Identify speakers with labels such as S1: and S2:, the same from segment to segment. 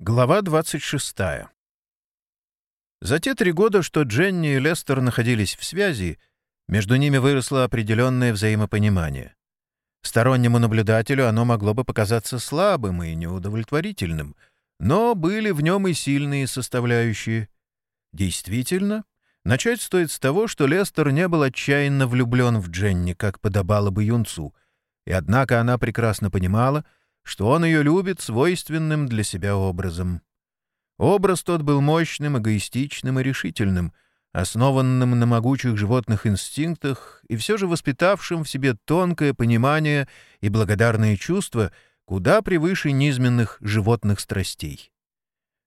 S1: Глава 26. За те три года, что Дженни и Лестер находились в связи, между ними выросло определенное взаимопонимание. Стороннему наблюдателю оно могло бы показаться слабым и неудовлетворительным, но были в нем и сильные составляющие. Действительно, начать стоит с того, что Лестер не был отчаянно влюблен в Дженни, как подобало бы юнцу, и однако она прекрасно понимала — что он ее любит свойственным для себя образом. Образ тот был мощным, эгоистичным и решительным, основанным на могучих животных инстинктах и все же воспитавшим в себе тонкое понимание и благодарные чувства куда превыше низменных животных страстей.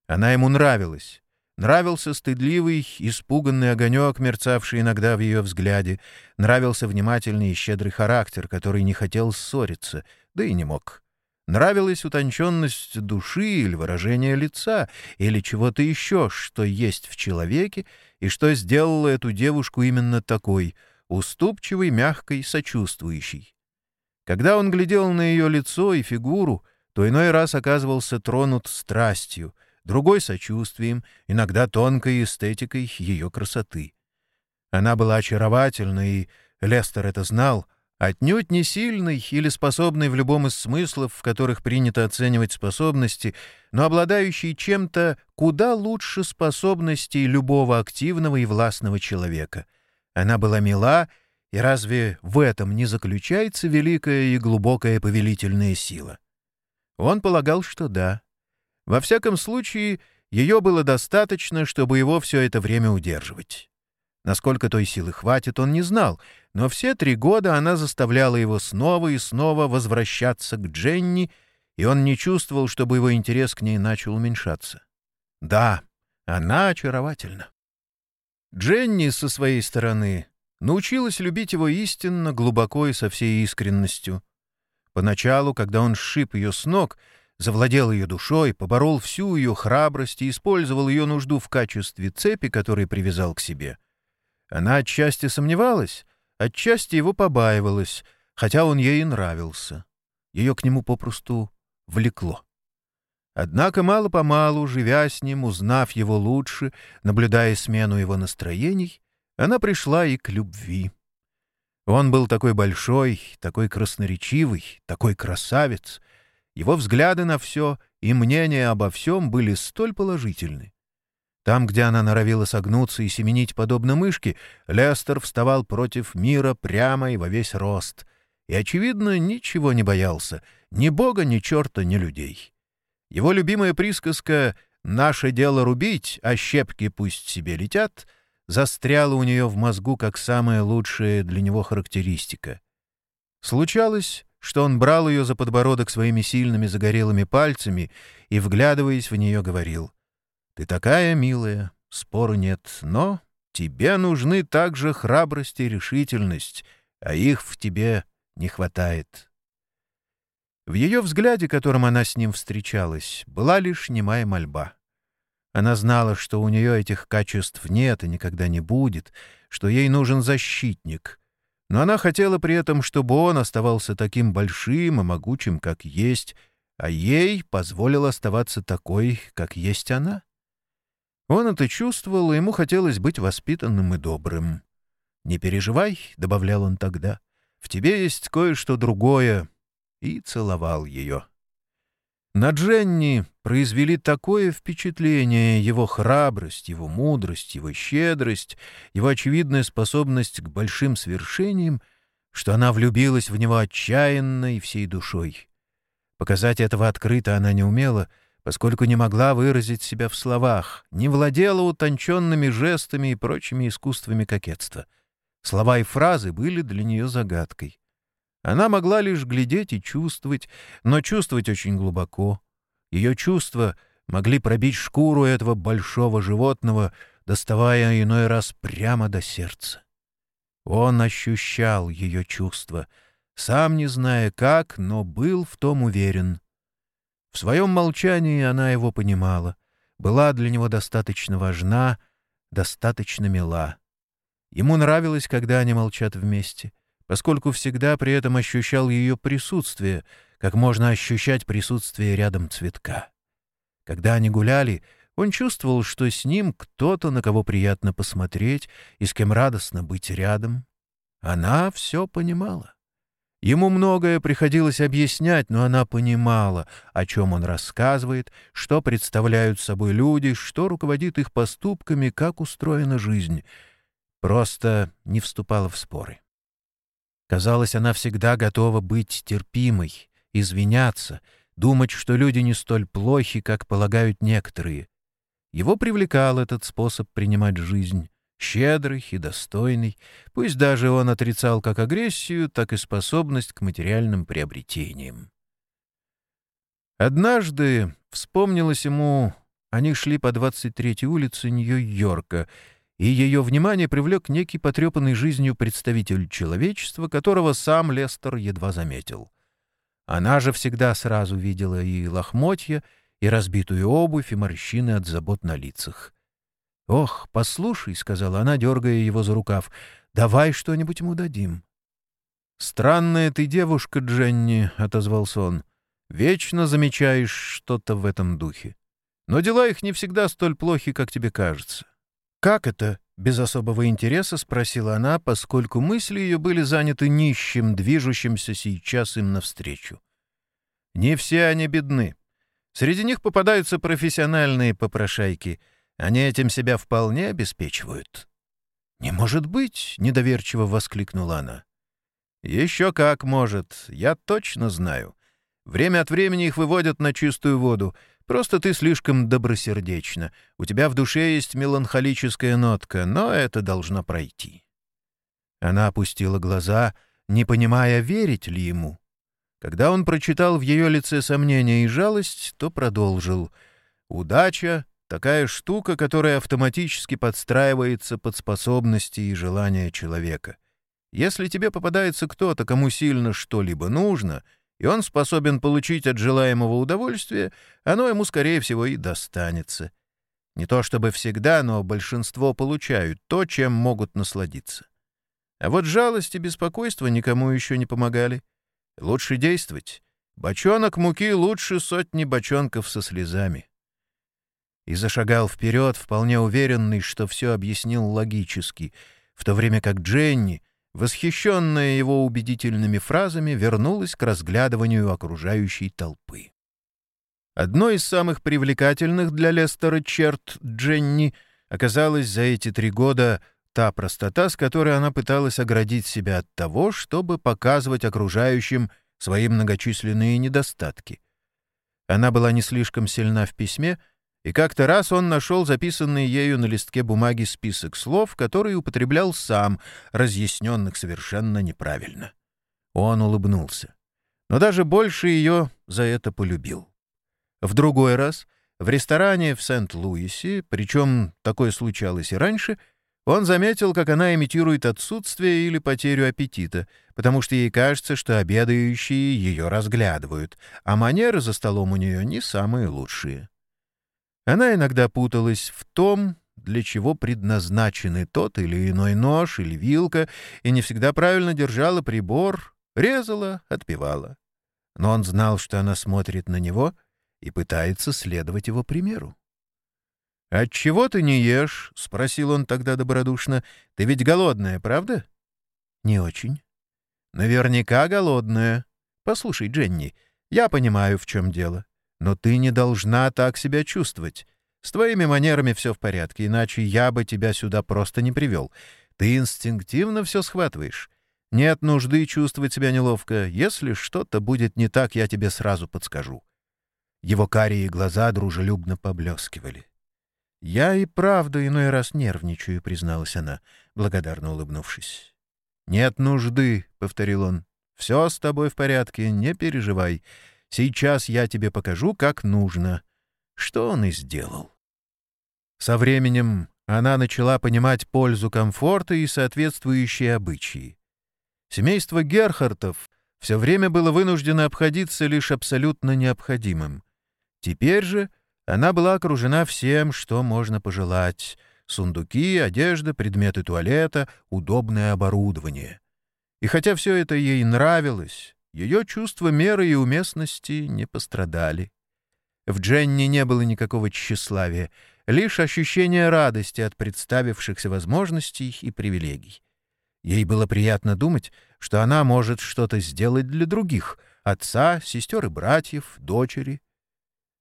S1: Она ему нравилась. Нравился стыдливый, испуганный огонек, мерцавший иногда в ее взгляде. Нравился внимательный и щедрый характер, который не хотел ссориться, да и не мог. Нравилась утонченность души или выражение лица, или чего-то еще, что есть в человеке, и что сделало эту девушку именно такой, уступчивой, мягкой, сочувствующей. Когда он глядел на ее лицо и фигуру, то иной раз оказывался тронут страстью, другой — сочувствием, иногда тонкой эстетикой ее красоты. Она была очаровательна, и Лестер это знал — Отнюдь не сильный или способный в любом из смыслов, в которых принято оценивать способности, но обладающий чем-то куда лучше способностей любого активного и властного человека. Она была мила, и разве в этом не заключается великая и глубокая повелительная сила? Он полагал, что да. Во всяком случае, ее было достаточно, чтобы его все это время удерживать. Насколько той силы хватит, он не знал, но все три года она заставляла его снова и снова возвращаться к Дженни, и он не чувствовал, чтобы его интерес к ней начал уменьшаться. Да, она очаровательна. Дженни со своей стороны научилась любить его истинно, глубоко и со всей искренностью. Поначалу, когда он сшиб ее с ног, завладел ее душой, поборол всю ее храбрость и использовал ее нужду в качестве цепи, которую привязал к себе — она отчасти сомневалась, отчасти его побаивалась, хотя он ей и нравился. Ее к нему попросту влекло. Однако мало-помалу, живя с ним, узнав его лучше, наблюдая смену его настроений, она пришла и к любви. Он был такой большой, такой красноречивый, такой красавец. Его взгляды на все и мнения обо всем были столь положительны, там, где она норовила согнуться и семенить подобно мышке, Лестер вставал против мира прямо и во весь рост. И, очевидно, ничего не боялся — ни бога, ни черта, ни людей. Его любимая присказка «наше дело рубить, а щепки пусть себе летят» застряла у нее в мозгу как самая лучшая для него характеристика. Случалось, что он брал ее за подбородок своими сильными загорелыми пальцами и, вглядываясь в нее, говорил — ты такая милая, спору нет, но тебе нужны также храбрость и решительность, а их в тебе не хватает. В ее взгляде, которым она с ним встречалась, была лишь немая мольба. Она знала, что у нее этих качеств нет и никогда не будет, что ей нужен защитник. Но она хотела при этом, чтобы он оставался таким большим и могучим, как есть, а ей позволил оставаться такой, как есть она. Он это чувствовал, и ему хотелось быть воспитанным и добрым. «Не переживай», — добавлял он тогда, — «в тебе есть кое-что другое», и целовал ее. На Дженни произвели такое впечатление его храбрость, его мудрость, его щедрость, его очевидная способность к большим свершениям, что она влюбилась в него отчаянно и всей душой. Показать этого открыто она не умела — поскольку не могла выразить себя в словах, не владела утонченными жестами и прочими искусствами кокетства. Слова и фразы были для нее загадкой. Она могла лишь глядеть и чувствовать, но чувствовать очень глубоко. Ее чувства могли пробить шкуру этого большого животного, доставая иной раз прямо до сердца. Он ощущал ее чувства, сам не зная как, но был в том уверен — в своем молчании она его понимала, была для него достаточно важна, достаточно мила. Ему нравилось, когда они молчат вместе, поскольку всегда при этом ощущал ее присутствие, как можно ощущать присутствие рядом цветка. Когда они гуляли, он чувствовал, что с ним кто-то, на кого приятно посмотреть и с кем радостно быть рядом. Она все понимала. Ему многое приходилось объяснять, но она понимала, о чем он рассказывает, что представляют собой люди, что руководит их поступками, как устроена жизнь. Просто не вступала в споры. Казалось, она всегда готова быть терпимой, извиняться, думать, что люди не столь плохи, как полагают некоторые. Его привлекал этот способ принимать жизнь, щедрый и достойный, пусть даже он отрицал как агрессию, так и способность к материальным приобретениям. Однажды вспомнилось ему, они шли по 23-й улице Нью-Йорка — и ее внимание привлек некий потрепанный жизнью представитель человечества, которого сам Лестер едва заметил. Она же всегда сразу видела и лохмотья, и разбитую обувь, и морщины от забот на лицах. «Ох, послушай», — сказала она, дергая его за рукав, — «давай что-нибудь ему дадим». «Странная ты девушка, Дженни», — отозвался он. «Вечно замечаешь что-то в этом духе. Но дела их не всегда столь плохи, как тебе кажется. «Как это?» — без особого интереса спросила она, поскольку мысли ее были заняты нищим, движущимся сейчас им навстречу. «Не все они бедны. Среди них попадаются профессиональные попрошайки. Они этим себя вполне обеспечивают». «Не может быть!» — недоверчиво воскликнула она. «Еще как может. Я точно знаю. Время от времени их выводят на чистую воду, Просто ты слишком добросердечна. У тебя в душе есть меланхолическая нотка, но это должно пройти». Она опустила глаза, не понимая, верить ли ему. Когда он прочитал в ее лице сомнение и жалость, то продолжил. «Удача — такая штука, которая автоматически подстраивается под способности и желания человека. Если тебе попадается кто-то, кому сильно что-либо нужно — и он способен получить от желаемого удовольствия, оно ему, скорее всего, и достанется. Не то чтобы всегда, но большинство получают то, чем могут насладиться. А вот жалость и беспокойство никому еще не помогали. Лучше действовать. Бочонок муки лучше сотни бочонков со слезами. И зашагал вперед, вполне уверенный, что все объяснил логически, в то время как Дженни восхищенная его убедительными фразами, вернулась к разглядыванию окружающей толпы. Одной из самых привлекательных для Лестера черт Дженни оказалась за эти три года та простота, с которой она пыталась оградить себя от того, чтобы показывать окружающим свои многочисленные недостатки. Она была не слишком сильна в письме, и как-то раз он нашел записанный ею на листке бумаги список слов, которые употреблял сам, разъясненных совершенно неправильно. Он улыбнулся. Но даже больше ее за это полюбил. В другой раз, в ресторане в Сент-Луисе, причем такое случалось и раньше, он заметил, как она имитирует отсутствие или потерю аппетита, потому что ей кажется, что обедающие ее разглядывают, а манеры за столом у нее не самые лучшие. Она иногда путалась в том, для чего предназначены тот или иной нож или вилка, и не всегда правильно держала прибор, резала, отпевала. Но он знал, что она смотрит на него и пытается следовать его примеру. «Отчего ты не ешь?» — спросил он тогда добродушно. «Ты ведь голодная, правда?» «Не очень». «Наверняка голодная. Послушай, Дженни, я понимаю, в чем дело. Но ты не должна так себя чувствовать. С твоими манерами все в порядке, иначе я бы тебя сюда просто не привел. Ты инстинктивно все схватываешь. Нет нужды чувствовать себя неловко. Если что-то будет не так, я тебе сразу подскажу». Его карие глаза дружелюбно поблескивали. «Я и правда иной раз нервничаю», — призналась она, благодарно улыбнувшись. «Нет нужды», — повторил он. «Все с тобой в порядке, не переживай. Сейчас я тебе покажу, как нужно». Что он и сделал. Со временем она начала понимать пользу комфорта и соответствующие обычаи. Семейство Герхартов все время было вынуждено обходиться лишь абсолютно необходимым. Теперь же она была окружена всем, что можно пожелать — сундуки, одежда, предметы туалета, удобное оборудование. И хотя все это ей нравилось, ее чувства меры и уместности не пострадали. В Дженни не было никакого тщеславия, лишь ощущение радости от представившихся возможностей и привилегий. Ей было приятно думать, что она может что-то сделать для других — отца, сестер и братьев, дочери.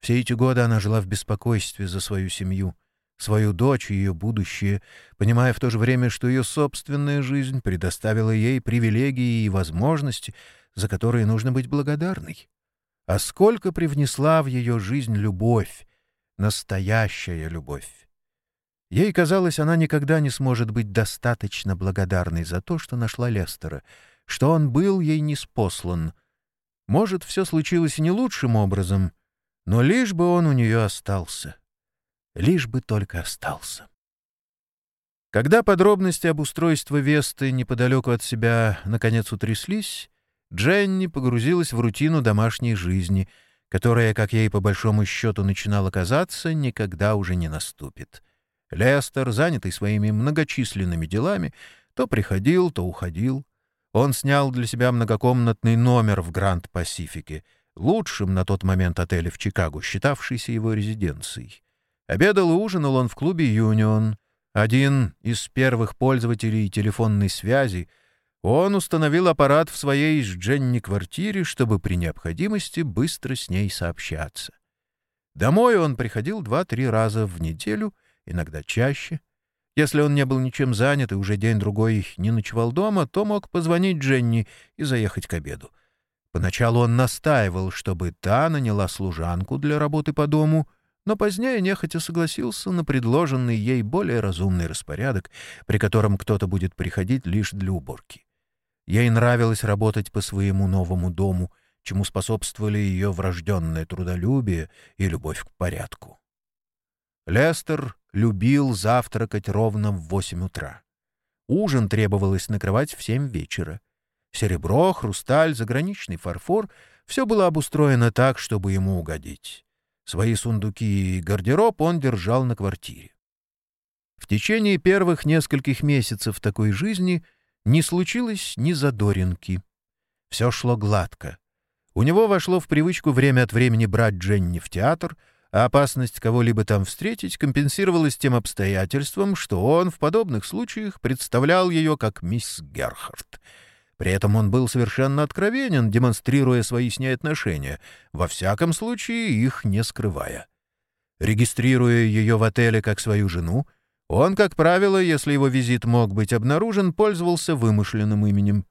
S1: Все эти годы она жила в беспокойстве за свою семью, свою дочь и ее будущее, понимая в то же время, что ее собственная жизнь предоставила ей привилегии и возможности, за которые нужно быть благодарной. А сколько привнесла в ее жизнь любовь, настоящая любовь. Ей казалось, она никогда не сможет быть достаточно благодарной за то, что нашла Лестера, что он был ей неспослан. Может, все случилось не лучшим образом, но лишь бы он у нее остался. Лишь бы только остался. Когда подробности об устройстве Весты неподалеку от себя наконец утряслись, Дженни погрузилась в рутину домашней жизни, которая, как ей по большому счету начинало казаться, никогда уже не наступит. Лестер, занятый своими многочисленными делами, то приходил, то уходил. Он снял для себя многокомнатный номер в Гранд-Пасифике, лучшим на тот момент отеле в Чикаго, считавшийся его резиденцией. Обедал и ужинал он в клубе «Юнион». Один из первых пользователей телефонной связи, он установил аппарат в своей с Дженни квартире, чтобы при необходимости быстро с ней сообщаться. Домой он приходил два-три раза в неделю — иногда чаще. Если он не был ничем занят и уже день-другой не ночевал дома, то мог позвонить Дженни и заехать к обеду. Поначалу он настаивал, чтобы та наняла служанку для работы по дому, но позднее нехотя согласился на предложенный ей более разумный распорядок, при котором кто-то будет приходить лишь для уборки. Ей нравилось работать по своему новому дому, чему способствовали ее врожденное трудолюбие и любовь к порядку. Лестер любил завтракать ровно в восемь утра. Ужин требовалось накрывать в семь вечера. Серебро, хрусталь, заграничный фарфор — все было обустроено так, чтобы ему угодить. Свои сундуки и гардероб он держал на квартире. В течение первых нескольких месяцев такой жизни не случилось ни задоринки. Все шло гладко. У него вошло в привычку время от времени брать Дженни в театр — а опасность кого-либо там встретить компенсировалась тем обстоятельством, что он в подобных случаях представлял ее как мисс Герхард. При этом он был совершенно откровенен, демонстрируя свои с ней отношения, во всяком случае их не скрывая. Регистрируя ее в отеле как свою жену, он, как правило, если его визит мог быть обнаружен, пользовался вымышленным именем.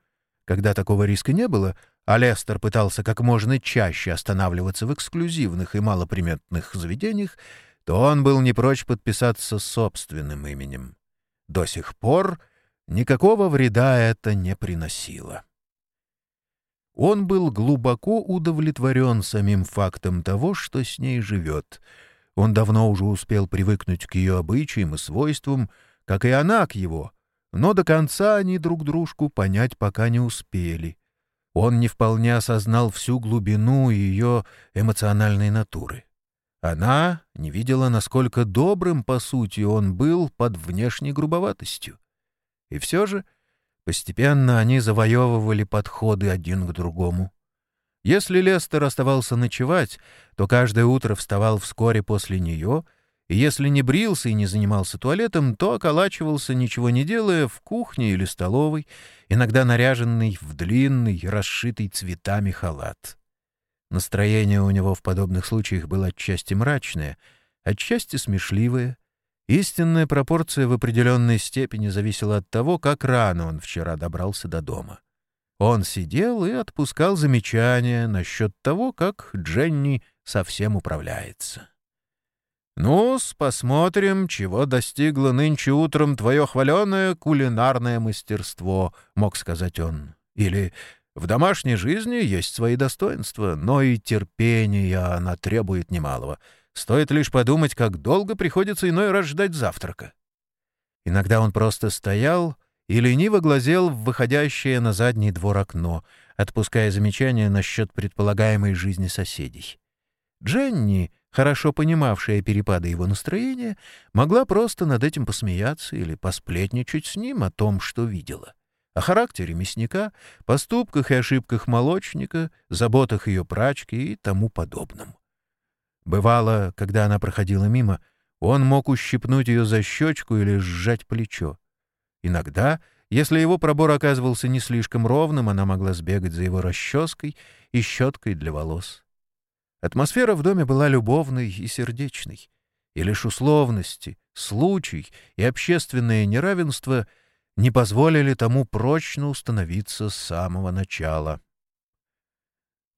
S1: Когда такого риска не было — а Лестер пытался как можно чаще останавливаться в эксклюзивных и малоприметных заведениях, то он был не прочь подписаться собственным именем. До сих пор никакого вреда это не приносило. Он был глубоко удовлетворен самим фактом того, что с ней живет. Он давно уже успел привыкнуть к ее обычаям и свойствам, как и она к его, но до конца они друг дружку понять пока не успели — он не вполне осознал всю глубину ее эмоциональной натуры. Она не видела, насколько добрым, по сути, он был под внешней грубоватостью. И все же постепенно они завоевывали подходы один к другому. Если Лестер оставался ночевать, то каждое утро вставал вскоре после нее и если не брился и не занимался туалетом, то околачивался, ничего не делая, в кухне или столовой, иногда наряженный в длинный, расшитый цветами халат. Настроение у него в подобных случаях было отчасти мрачное, отчасти смешливое. Истинная пропорция в определенной степени зависела от того, как рано он вчера добрался до дома. Он сидел и отпускал замечания насчет того, как Дженни совсем управляется ну посмотрим, чего достигло нынче утром твое хваленое кулинарное мастерство», — мог сказать он. Или «В домашней жизни есть свои достоинства, но и терпения она требует немалого. Стоит лишь подумать, как долго приходится иной раз ждать завтрака». Иногда он просто стоял и лениво глазел в выходящее на задний двор окно, отпуская замечания насчет предполагаемой жизни соседей. Дженни хорошо понимавшая перепады его настроения, могла просто над этим посмеяться или посплетничать с ним о том, что видела. О характере мясника, поступках и ошибках молочника, заботах ее прачки и тому подобном. Бывало, когда она проходила мимо, он мог ущипнуть ее за щечку или сжать плечо. Иногда, если его пробор оказывался не слишком ровным, она могла сбегать за его расческой и щеткой для волос. Атмосфера в доме была любовной и сердечной, и лишь условности, случай и общественное неравенство не позволили тому прочно установиться с самого начала.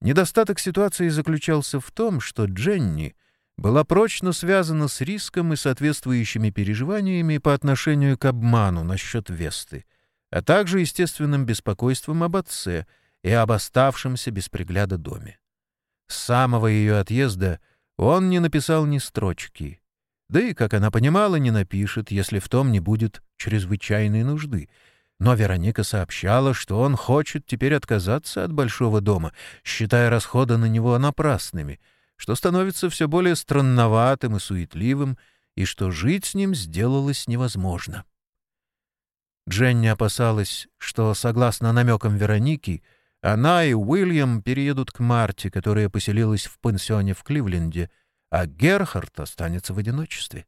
S1: Недостаток ситуации заключался в том, что Дженни была прочно связана с риском и соответствующими переживаниями по отношению к обману насчет Весты, а также естественным беспокойством об отце и об оставшемся без пригляда доме. С самого ее отъезда он не написал ни строчки. Да и, как она понимала, не напишет, если в том не будет чрезвычайной нужды — но Вероника сообщала, что он хочет теперь отказаться от большого дома, считая расходы на него напрасными, что становится все более странноватым и суетливым, и что жить с ним сделалось невозможно. Дженни опасалась, что, согласно намекам Вероники, она и Уильям переедут к Марте, которая поселилась в пансионе в Кливленде, а Герхард останется в одиночестве.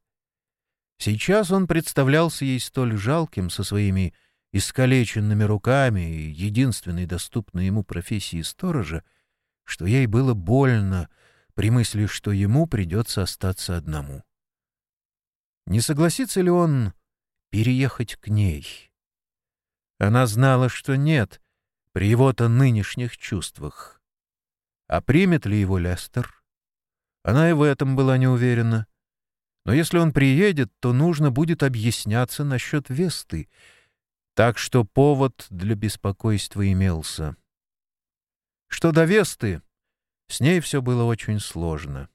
S1: Сейчас он представлялся ей столь жалким со своими искалеченными руками и единственной доступной ему профессии сторожа, что ей было больно при мысли, что ему придется остаться одному. Не согласится ли он переехать к ней? Она знала, что нет, при его-то нынешних чувствах. А примет ли его Лестер? Она и в этом была не уверена. Но если он приедет, то нужно будет объясняться насчет Весты — так что повод для беспокойства имелся. Что до Весты, с ней все было очень сложно.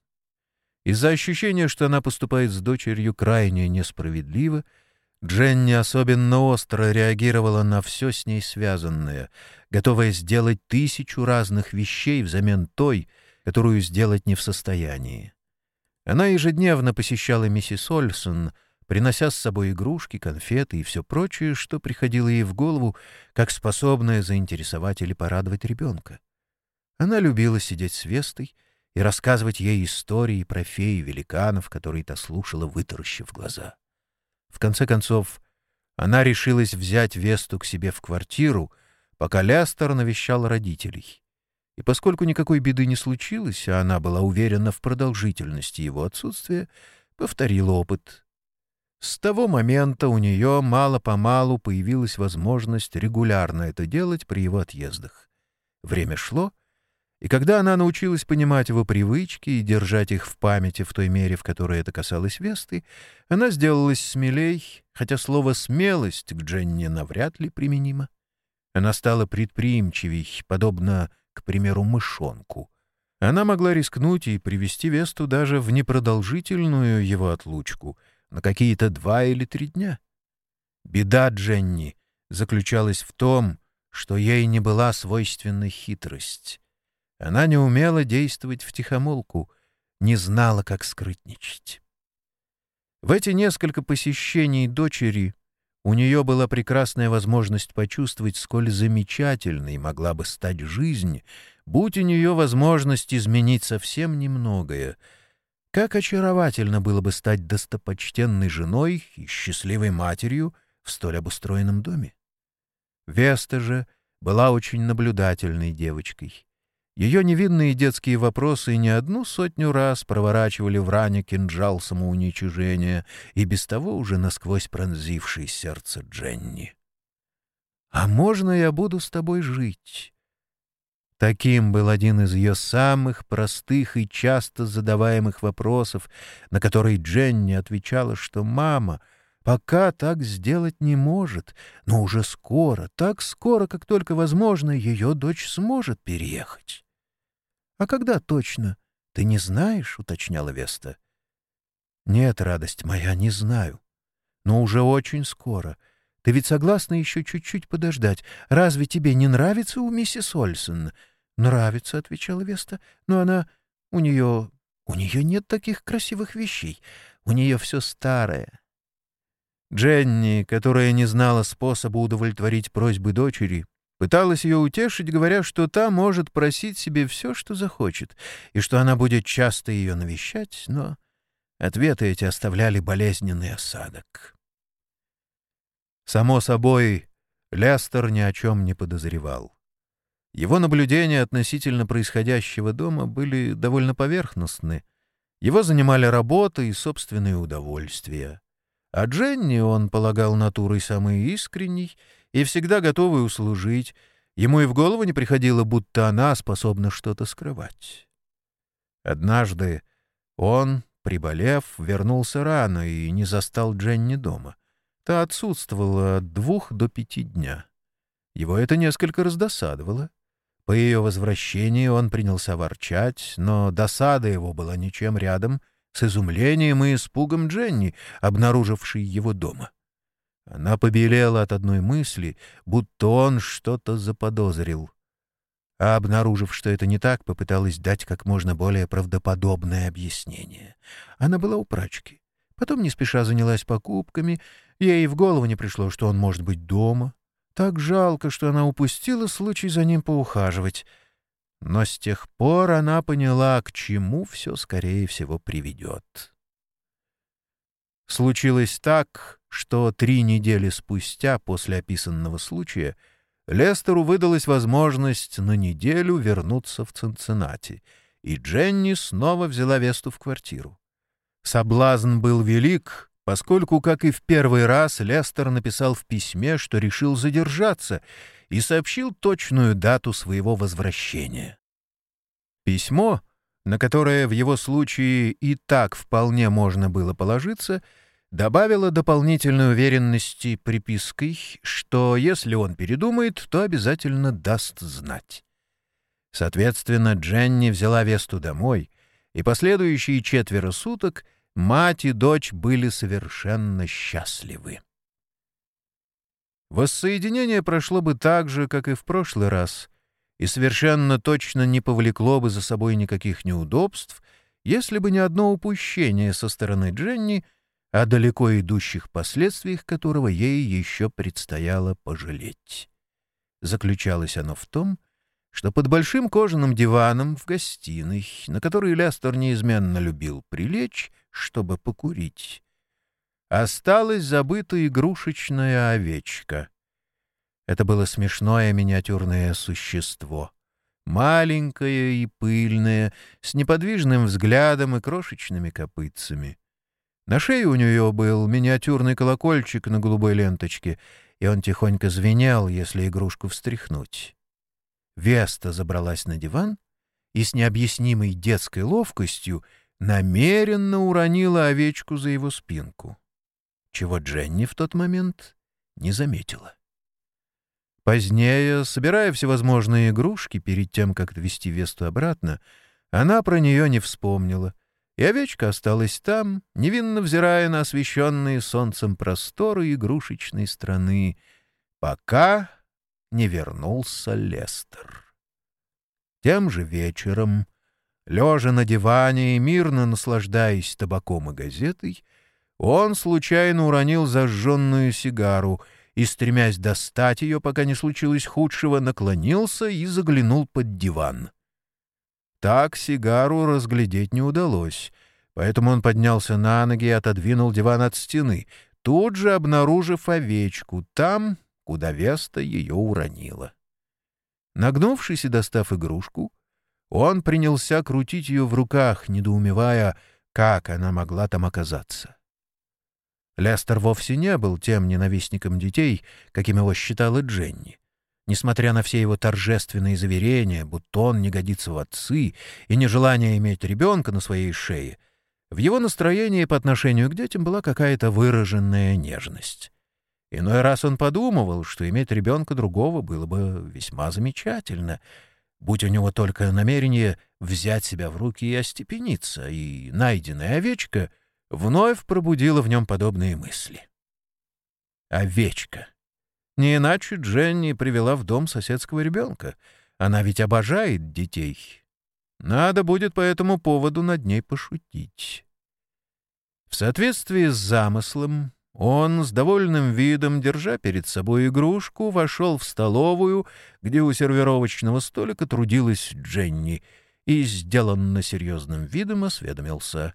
S1: Из-за ощущения, что она поступает с дочерью крайне несправедливо, Дженни особенно остро реагировала на все с ней связанное, готовая сделать тысячу разных вещей взамен той, которую сделать не в состоянии. Она ежедневно посещала миссис Ольсон — принося с собой игрушки, конфеты и все прочее, что приходило ей в голову, как способное заинтересовать или порадовать ребенка. Она любила сидеть с Вестой и рассказывать ей истории про феи великанов, которые та слушала, вытаращив глаза. В конце концов, она решилась взять Весту к себе в квартиру, пока Лястер навещал родителей. И поскольку никакой беды не случилось, а она была уверена в продолжительности его отсутствия, повторила опыт с того момента у нее мало-помалу появилась возможность регулярно это делать при его отъездах. Время шло, и когда она научилась понимать его привычки и держать их в памяти в той мере, в которой это касалось Весты, она сделалась смелей, хотя слово «смелость» к Дженни навряд ли применимо. Она стала предприимчивей, подобно, к примеру, мышонку. Она могла рискнуть и привести Весту даже в непродолжительную его отлучку — на какие-то два или три дня. Беда Дженни заключалась в том, что ей не была свойственна хитрость. Она не умела действовать втихомолку, не знала, как скрытничать. В эти несколько посещений дочери у нее была прекрасная возможность почувствовать, сколь замечательной могла бы стать жизнь, будь у нее возможность изменить совсем немногое — как очаровательно было бы стать достопочтенной женой и счастливой матерью в столь обустроенном доме. Веста же была очень наблюдательной девочкой. Ее невинные детские вопросы не одну сотню раз проворачивали в ране кинжал самоуничижения и без того уже насквозь пронзивший сердце Дженни. «А можно я буду с тобой жить?» Таким был один из ее самых простых и часто задаваемых вопросов, на который Дженни отвечала, что мама пока так сделать не может, но уже скоро, так скоро, как только возможно, ее дочь сможет переехать. — А когда точно? Ты не знаешь? — уточняла Веста. — Нет, радость моя, не знаю. Но уже очень скоро. Ты ведь согласна еще чуть-чуть подождать? Разве тебе не нравится у миссис Ольсон? — Нравится, — отвечала Веста, — но она... У нее... У нее нет таких красивых вещей. У нее все старое. Дженни, которая не знала способа удовлетворить просьбы дочери, Пыталась ее утешить, говоря, что та может просить себе все, что захочет, и что она будет часто ее навещать, но ответы эти оставляли болезненный осадок. Само собой, Лестер ни о чем не подозревал. Его наблюдения относительно происходящего дома были довольно поверхностны. Его занимали работа и собственные удовольствия. А Дженни он полагал натурой самой искренней и всегда готовой услужить. Ему и в голову не приходило, будто она способна что-то скрывать. Однажды он, приболев, вернулся рано и не застал Дженни дома. Та отсутствовала от двух до пяти дня. Его это несколько раздосадовало. По ее возвращении он принялся ворчать, но досада его была ничем рядом с изумлением и испугом Дженни, обнаружившей его дома. Она побелела от одной мысли, будто он что-то заподозрил. А обнаружив, что это не так, попыталась дать как можно более правдоподобное объяснение. Она была у прачки. Потом не спеша занялась покупками. Ей в голову не пришло, что он может быть дома. Так жалко, что она упустила случай за ним поухаживать. Но с тех пор она поняла, к чему все, скорее всего, приведет. Случилось так, что три недели спустя после описанного случая Лестеру выдалась возможность на неделю вернуться в Цинциннати, и Дженни снова взяла Весту в квартиру. Соблазн был велик, поскольку, как и в первый раз, Лестер написал в письме, что решил задержаться, и сообщил точную дату своего возвращения. Письмо, на которое в его случае и так вполне можно было положиться, добавило дополнительной уверенности припиской, что если он передумает, то обязательно даст знать. Соответственно, Дженни взяла Весту домой, и последующие четверо суток — Мать и дочь были совершенно счастливы. Воссоединение прошло бы так же, как и в прошлый раз, и совершенно точно не повлекло бы за собой никаких неудобств, если бы не одно упущение со стороны Дженни, о далеко идущих последствиях которого ей еще предстояло пожалеть. Заключалось оно в том, что под большим кожаным диваном в гостиной, на который Лястер неизменно любил прилечь, чтобы покурить, осталась забыта игрушечная овечка. Это было смешное миниатюрное существо, маленькое и пыльное, с неподвижным взглядом и крошечными копытцами. На шее у нее был миниатюрный колокольчик на голубой ленточке, и он тихонько звенел, если игрушку встряхнуть. Веста забралась на диван и с необъяснимой детской ловкостью намеренно уронила овечку за его спинку, чего Дженни в тот момент не заметила. Позднее, собирая всевозможные игрушки перед тем, как отвезти Весту обратно, она про нее не вспомнила, и овечка осталась там, невинно взирая на освещенные солнцем просторы игрушечной страны, пока не вернулся Лестер. Тем же вечером, лежа на диване и мирно наслаждаясь табаком и газетой, он случайно уронил зажженную сигару и, стремясь достать ее, пока не случилось худшего, наклонился и заглянул под диван. Так сигару разглядеть не удалось, поэтому он поднялся на ноги и отодвинул диван от стены, тут же обнаружив овечку там, куда Веста ее уронила. Нагнувшись и достав игрушку, он принялся крутить ее в руках, недоумевая, как она могла там оказаться. Лестер вовсе не был тем ненавистником детей, каким его считала Дженни. Несмотря на все его торжественные заверения, будто он не годится в отцы и нежелание иметь ребенка на своей шее, в его настроении по отношению к детям была какая-то выраженная нежность. Иной раз он подумывал, что иметь ребенка другого было бы весьма замечательно, будь у него только намерение взять себя в руки и остепениться, и найденная овечка вновь пробудила в нем подобные мысли. Овечка. Не иначе Дженни привела в дом соседского ребенка. Она ведь обожает детей. Надо будет по этому поводу над ней пошутить. В соответствии с замыслом, он с довольным видом, держа перед собой игрушку, вошел в столовую, где у сервировочного столика трудилась Дженни, и, сделанно серьезным видом, осведомился.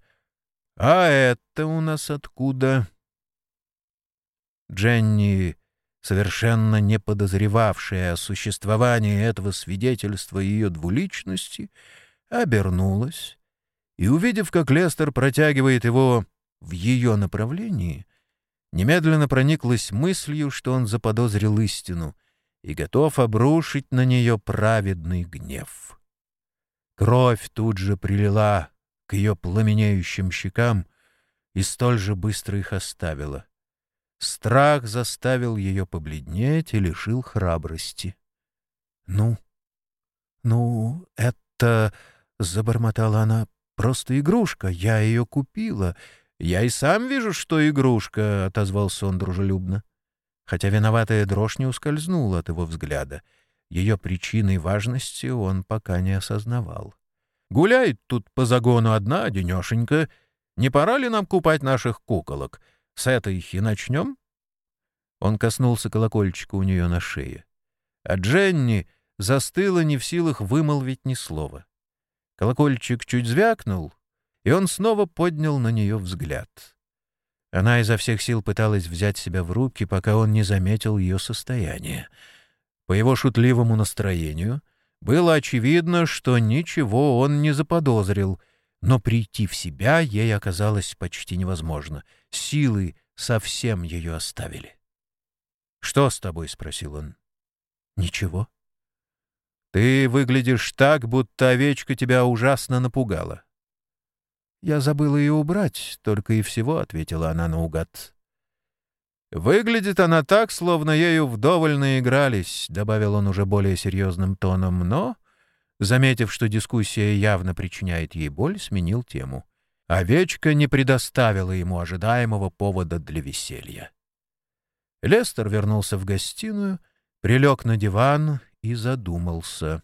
S1: «А это у нас откуда?» Дженни, совершенно не подозревавшая о существовании этого свидетельства ее двуличности, обернулась и, увидев, как Лестер протягивает его в ее направлении, немедленно прониклась мыслью, что он заподозрил истину и готов обрушить на нее праведный гнев. Кровь тут же прилила к ее пламенеющим щекам и столь же быстро их оставила. Страх заставил ее побледнеть и лишил храбрости. — Ну, ну, это... — забормотала она. — Просто игрушка. Я ее купила. «Я и сам вижу, что игрушка», — отозвался он дружелюбно. Хотя виноватая дрожь не ускользнула от его взгляда. Ее причиной важности он пока не осознавал. «Гуляет тут по загону одна, денешенька. Не пора ли нам купать наших куколок? С этой и начнем?» Он коснулся колокольчика у нее на шее. А Дженни застыла не в силах вымолвить ни слова. Колокольчик чуть звякнул, и он снова поднял на нее взгляд. Она изо всех сил пыталась взять себя в руки, пока он не заметил ее состояние. По его шутливому настроению было очевидно, что ничего он не заподозрил, но прийти в себя ей оказалось почти невозможно. Силы совсем ее оставили. «Что с тобой?» — спросил он. «Ничего». «Ты выглядишь так, будто овечка тебя ужасно напугала». «Я забыла ее убрать, только и всего», — ответила она наугад. «Выглядит она так, словно ею вдоволь наигрались», — добавил он уже более серьезным тоном, но, заметив, что дискуссия явно причиняет ей боль, сменил тему. Овечка не предоставила ему ожидаемого повода для веселья. Лестер вернулся в гостиную, прилег на диван и задумался.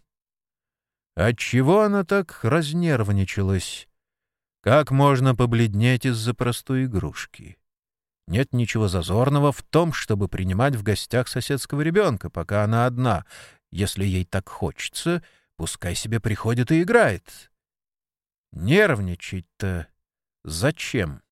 S1: Отчего она так разнервничалась? Как можно побледнеть из-за простой игрушки? Нет ничего зазорного в том, чтобы принимать в гостях соседского ребенка, пока она одна. Если ей так хочется, пускай себе приходит и играет. Нервничать-то зачем?